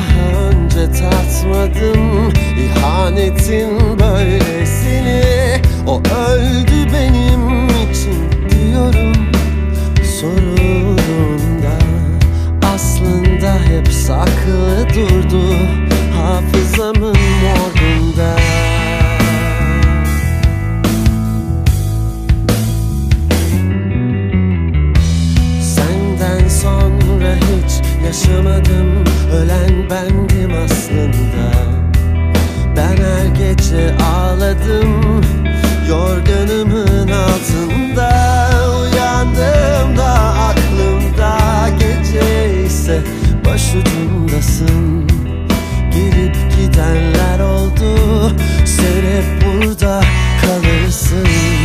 daha önce tatmadım ihanetin böylesini. O öldü benim için diyorum. Sorulunda Aslında hep saklı durdu. Hafızamın anladım ölen bendim aslında. Ben her gece ağladım. Yorganımın altında Uyandığımda aklımda gece ise başucumdasın Gelip gidenler oldu sen hep burada kalırsın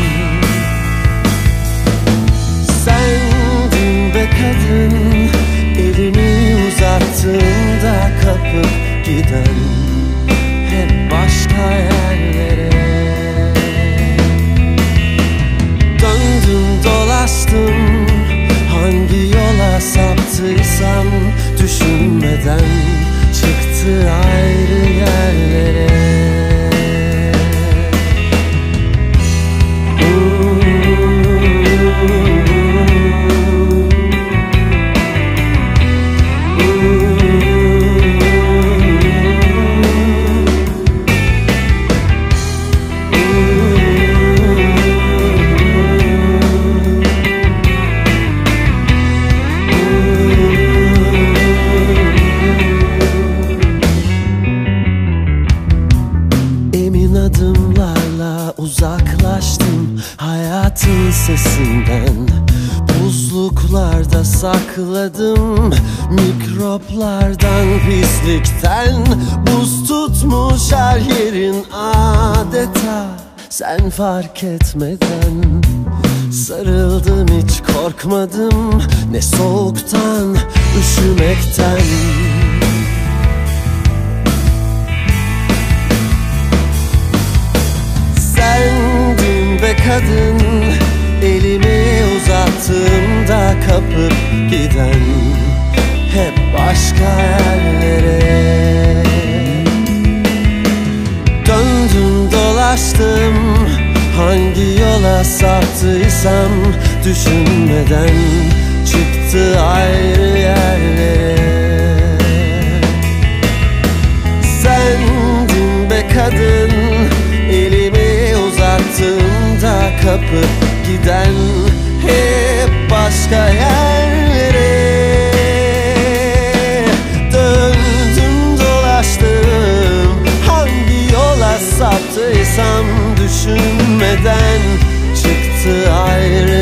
giden Hep başka yerlere sesinden Buzluklarda sakladım mikroplardan pislikten. Buz tutmuş her yerin adeta. Sen fark etmeden Sarıldım hiç korkmadım. Ne soğuktan üşümekten. Sendin be kadın kapıp giden Hep başka yerlere. Döndüm dolaştım Hangi yola saptıysam Düşünmeden çıktı ayrı yerlere. Sendin be kadın Elimi uzattığımda kapıp giden Hep başka yerlere. Döndüm dolaştım. Hangi yola saptıysam Düşünmeden çıktı ayrı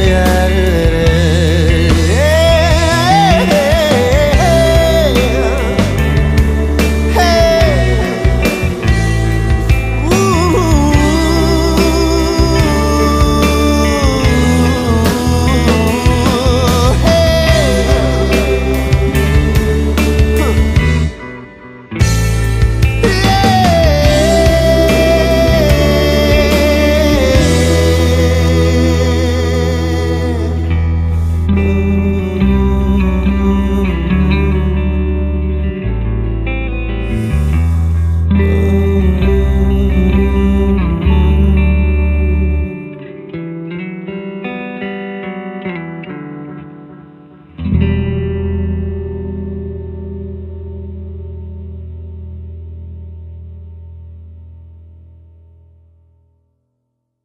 you.